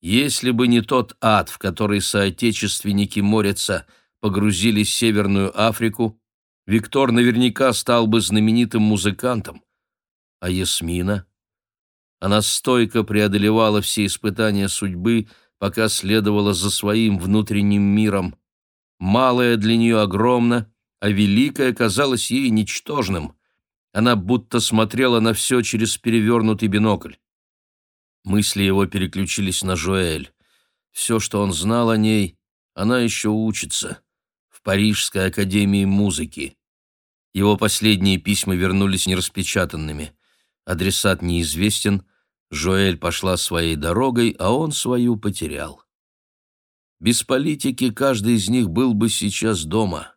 Если бы не тот ад, в который соотечественники Морица погрузили Северную Африку, Виктор наверняка стал бы знаменитым музыкантом. А Ясмина? Она стойко преодолевала все испытания судьбы, пока следовала за своим внутренним миром. Малое для нее огромно, а великое казалось ей ничтожным. Она будто смотрела на все через перевернутый бинокль. Мысли его переключились на Жуэль. Все, что он знал о ней, она еще учится. В Парижской академии музыки. Его последние письма вернулись нераспечатанными. Адресат неизвестен, Жоэль пошла своей дорогой, а он свою потерял. Без политики каждый из них был бы сейчас дома,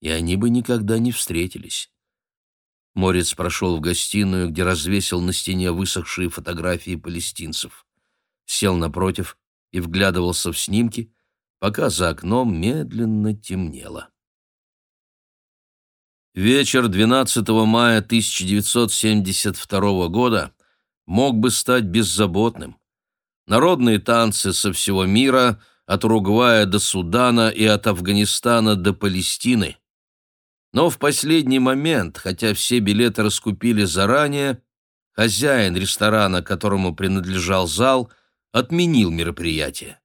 и они бы никогда не встретились. Морец прошел в гостиную, где развесил на стене высохшие фотографии палестинцев. Сел напротив и вглядывался в снимки, пока за окном медленно темнело. Вечер 12 мая 1972 года мог бы стать беззаботным. Народные танцы со всего мира, от Уругвая до Судана и от Афганистана до Палестины. Но в последний момент, хотя все билеты раскупили заранее, хозяин ресторана, которому принадлежал зал, отменил мероприятие.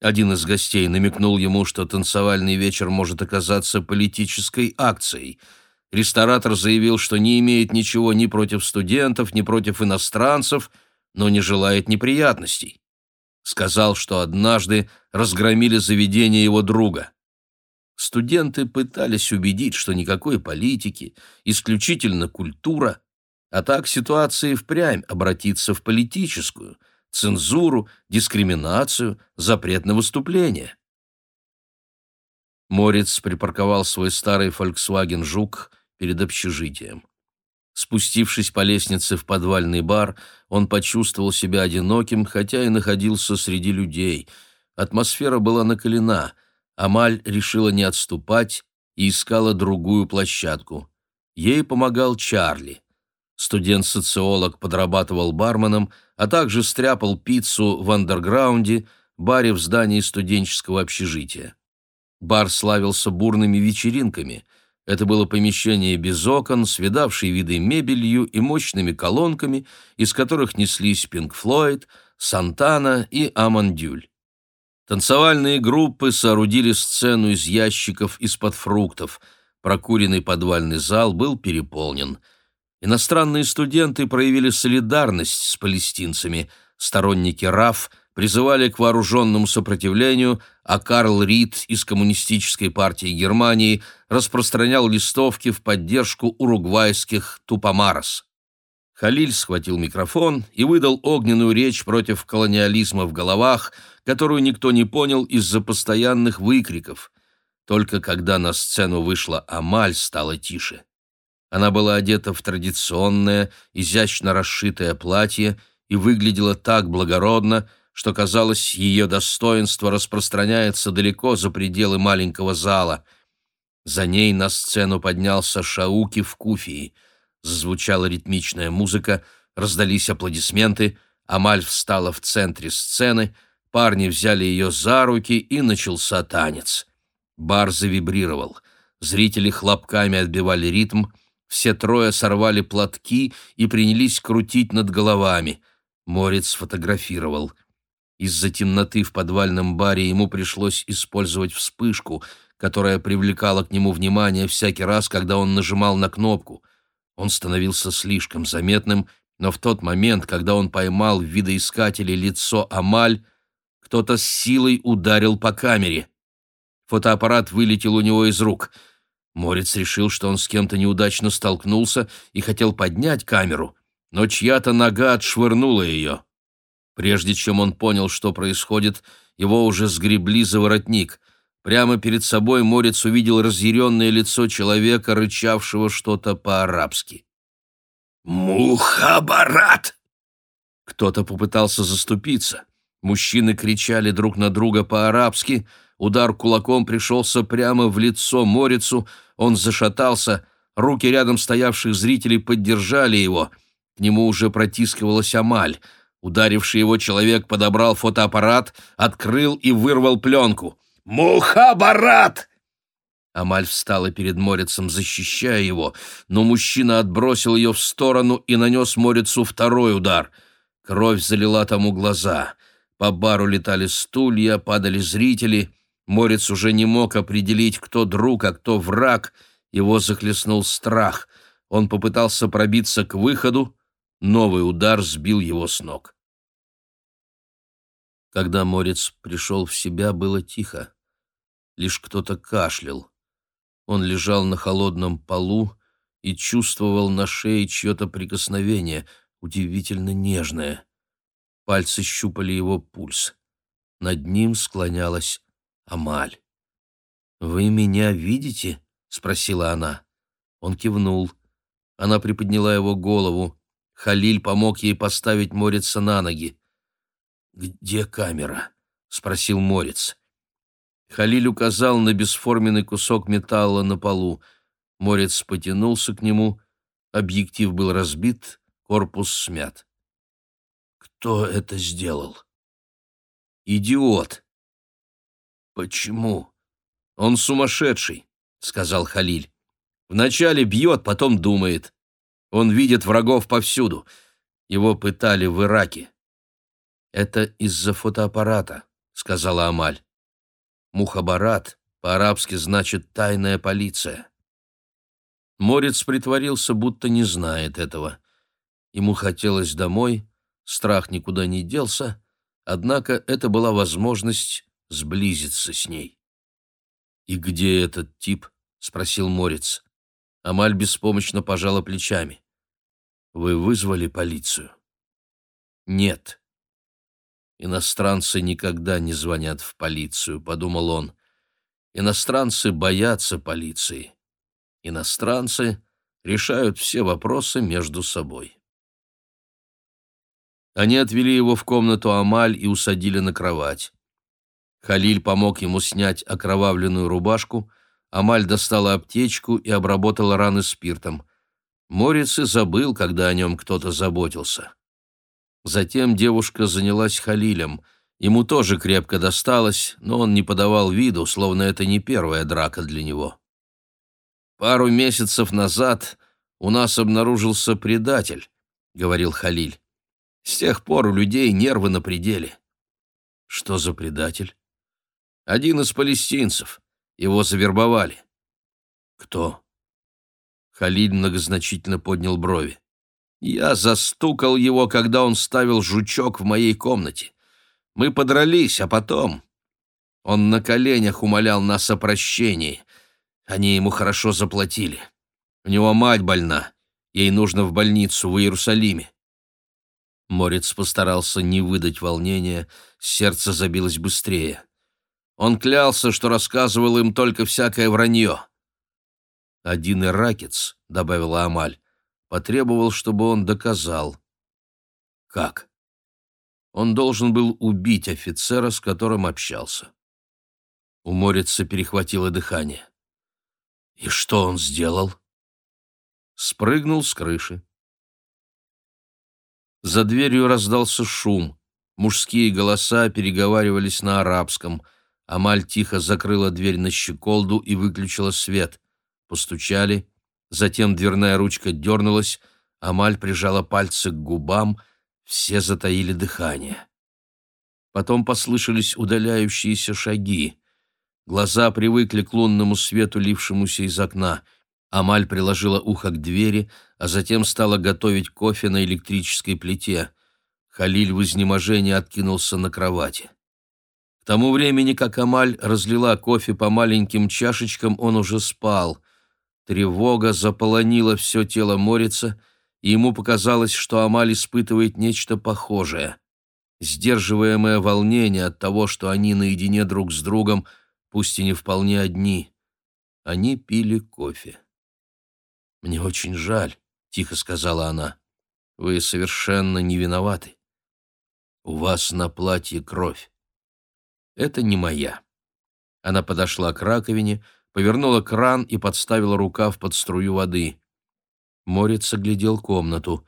Один из гостей намекнул ему, что танцевальный вечер может оказаться политической акцией – Ресторатор заявил, что не имеет ничего ни против студентов, ни против иностранцев, но не желает неприятностей. Сказал, что однажды разгромили заведение его друга. Студенты пытались убедить, что никакой политики, исключительно культура, а так ситуация впрямь обратится в политическую, цензуру, дискриминацию, запрет на выступление. Морец припарковал свой старый Volkswagen «Жук» перед общежитием. Спустившись по лестнице в подвальный бар, он почувствовал себя одиноким, хотя и находился среди людей. Атмосфера была накалена. Амаль решила не отступать и искала другую площадку. Ей помогал Чарли. Студент-социолог подрабатывал барменом, а также стряпал пиццу в андерграунде, баре в здании студенческого общежития. Бар славился бурными вечеринками. Это было помещение без окон, с видавшей виды мебелью и мощными колонками, из которых неслись Пинк Флойд, Сантана и Амандюль. Танцевальные группы соорудили сцену из ящиков из-под фруктов. Прокуренный подвальный зал был переполнен. Иностранные студенты проявили солидарность с палестинцами. Сторонники РАФ призывали к вооруженному сопротивлению, а Карл Рид из Коммунистической партии Германии распространял листовки в поддержку уругвайских тупомарос. Халиль схватил микрофон и выдал огненную речь против колониализма в головах, которую никто не понял из-за постоянных выкриков. Только когда на сцену вышла Амаль, стало тише. Она была одета в традиционное, изящно расшитое платье и выглядела так благородно, что, казалось, ее достоинство распространяется далеко за пределы маленького зала. За ней на сцену поднялся Шауки в куфии. Зазвучала ритмичная музыка, раздались аплодисменты, Амаль встала в центре сцены, парни взяли ее за руки, и начался танец. Бар завибрировал. Зрители хлопками отбивали ритм, все трое сорвали платки и принялись крутить над головами. Морец фотографировал — из-за темноты в подвальном баре ему пришлось использовать вспышку, которая привлекала к нему внимание всякий раз, когда он нажимал на кнопку. Он становился слишком заметным, но в тот момент, когда он поймал в видоискателе лицо Амаль, кто-то с силой ударил по камере. Фотоаппарат вылетел у него из рук. Морец решил, что он с кем-то неудачно столкнулся и хотел поднять камеру, но чья-то нога отшвырнула ее. Прежде чем он понял, что происходит, его уже сгребли за воротник. Прямо перед собой Морец увидел разъяренное лицо человека, рычавшего что-то по-арабски. «Мухабарат!» Кто-то попытался заступиться. Мужчины кричали друг на друга по-арабски. Удар кулаком пришелся прямо в лицо Морицу. Он зашатался. Руки рядом стоявших зрителей поддержали его. К нему уже протискивалась Амаль — Ударивший его человек подобрал фотоаппарат, открыл и вырвал пленку. «Мухабарат!» Амаль встала перед Морицем, защищая его, но мужчина отбросил ее в сторону и нанес Морицу второй удар. Кровь залила тому глаза. По бару летали стулья, падали зрители. Морец уже не мог определить, кто друг, а кто враг. Его захлестнул страх. Он попытался пробиться к выходу, Новый удар сбил его с ног. Когда Морец пришел в себя, было тихо. Лишь кто-то кашлял. Он лежал на холодном полу и чувствовал на шее чье-то прикосновение, удивительно нежное. Пальцы щупали его пульс. Над ним склонялась Амаль. «Вы меня видите?» — спросила она. Он кивнул. Она приподняла его голову. Халиль помог ей поставить Морица на ноги. «Где камера?» — спросил Морец. Халиль указал на бесформенный кусок металла на полу. Морец потянулся к нему. Объектив был разбит, корпус смят. «Кто это сделал?» «Идиот!» «Почему?» «Он сумасшедший», — сказал Халиль. «Вначале бьет, потом думает. Он видит врагов повсюду. Его пытали в Ираке. «Это из-за фотоаппарата», — сказала Амаль. «Мухабарат по-арабски значит «тайная полиция». Морец притворился, будто не знает этого. Ему хотелось домой, страх никуда не делся, однако это была возможность сблизиться с ней. «И где этот тип?» — спросил Морец. Амаль беспомощно пожала плечами. «Вы вызвали полицию?» «Нет». «Иностранцы никогда не звонят в полицию», — подумал он. «Иностранцы боятся полиции. Иностранцы решают все вопросы между собой». Они отвели его в комнату Амаль и усадили на кровать. Халиль помог ему снять окровавленную рубашку, Амаль достала аптечку и обработала раны спиртом. Морец и забыл, когда о нем кто-то заботился. Затем девушка занялась Халилем. Ему тоже крепко досталось, но он не подавал виду, словно это не первая драка для него. «Пару месяцев назад у нас обнаружился предатель», — говорил Халиль. «С тех пор у людей нервы на пределе». «Что за предатель?» «Один из палестинцев. Его завербовали». «Кто?» Халиль многозначительно поднял брови. «Я застукал его, когда он ставил жучок в моей комнате. Мы подрались, а потом...» Он на коленях умолял нас о прощении. Они ему хорошо заплатили. У него мать больна. Ей нужно в больницу в Иерусалиме. Морец постарался не выдать волнения, сердце забилось быстрее. Он клялся, что рассказывал им только всякое вранье. Один иракец, — добавила Амаль, — потребовал, чтобы он доказал. Как? Он должен был убить офицера, с которым общался. У Морица перехватило дыхание. И что он сделал? Спрыгнул с крыши. За дверью раздался шум. Мужские голоса переговаривались на арабском. Амаль тихо закрыла дверь на щеколду и выключила свет постучали, затем дверная ручка дернулась, Амаль прижала пальцы к губам, все затаили дыхание. Потом послышались удаляющиеся шаги. Глаза привыкли к лунному свету, лившемуся из окна. Амаль приложила ухо к двери, а затем стала готовить кофе на электрической плите. Халиль в изнеможении откинулся на кровати. Тому времени, как Амаль разлила кофе по маленьким чашечкам, он уже спал — Тревога заполонила все тело Морица, и ему показалось, что Амаль испытывает нечто похожее. Сдерживаемое волнение от того, что они наедине друг с другом, пусть и не вполне одни. Они пили кофе. «Мне очень жаль», — тихо сказала она. «Вы совершенно не виноваты. У вас на платье кровь. Это не моя». Она подошла к раковине, — повернула кран и подставила рукав под струю воды. Морец оглядел комнату.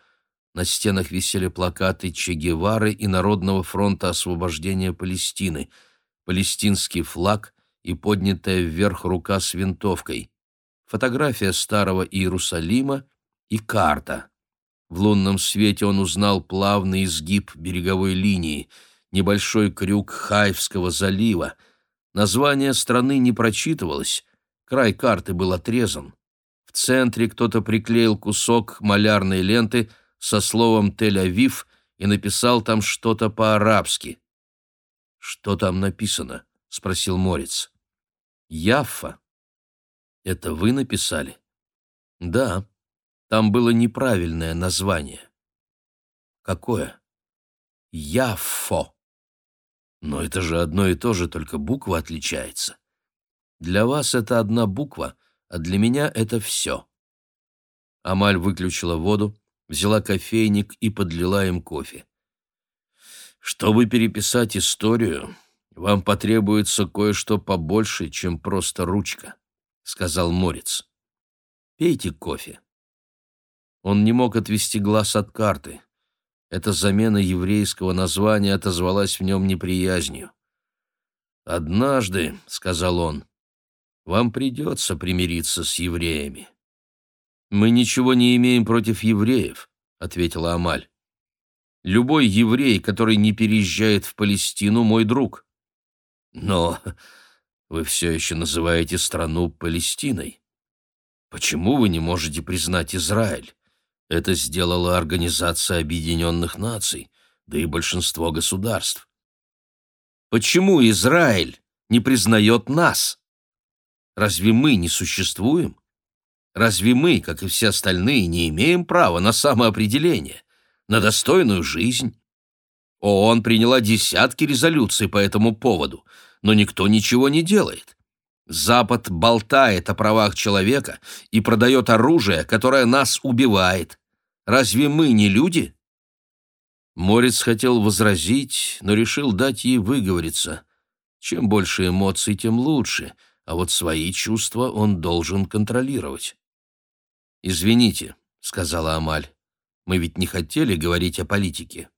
На стенах висели плакаты Че Гевары и Народного фронта освобождения Палестины, палестинский флаг и поднятая вверх рука с винтовкой, фотография старого Иерусалима и карта. В лунном свете он узнал плавный изгиб береговой линии, небольшой крюк Хайфского залива. Название страны не прочитывалось, Край карты был отрезан. В центре кто-то приклеил кусок малярной ленты со словом «Тель-Авив» и написал там что-то по-арабски. «Что там написано?» — спросил Морец. «Яффа». «Это вы написали?» «Да, там было неправильное название». «Какое?» «Яффо». «Но это же одно и то же, только буква отличается». Для вас это одна буква, а для меня это все». Амаль выключила воду, взяла кофейник и подлила им кофе. «Чтобы переписать историю, вам потребуется кое-что побольше, чем просто ручка», — сказал Морец. «Пейте кофе». Он не мог отвести глаз от карты. Эта замена еврейского названия отозвалась в нем неприязнью. «Однажды», — сказал он, вам придется примириться с евреями». «Мы ничего не имеем против евреев», — ответила Амаль. «Любой еврей, который не переезжает в Палестину, мой друг». «Но вы все еще называете страну Палестиной. Почему вы не можете признать Израиль? Это сделала Организация Объединенных Наций, да и большинство государств. Почему Израиль не признает нас?» Разве мы не существуем? Разве мы, как и все остальные, не имеем права на самоопределение, на достойную жизнь? ООН приняла десятки резолюций по этому поводу, но никто ничего не делает. Запад болтает о правах человека и продает оружие, которое нас убивает. Разве мы не люди? Морец хотел возразить, но решил дать ей выговориться. Чем больше эмоций, тем лучше — а вот свои чувства он должен контролировать. «Извините», сказала Амаль. «Мы ведь не хотели говорить о политике».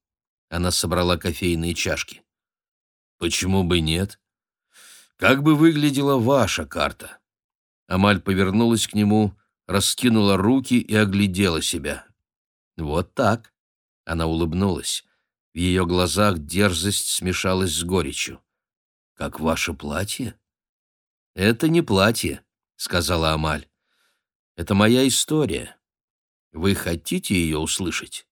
Она собрала кофейные чашки. «Почему бы нет? Как бы выглядела ваша карта?» Амаль повернулась к нему, раскинула руки и оглядела себя. «Вот так». Она улыбнулась. В ее глазах дерзость смешалась с горечью. «Как ваше платье?» «Это не платье», — сказала Амаль. «Это моя история. Вы хотите ее услышать?»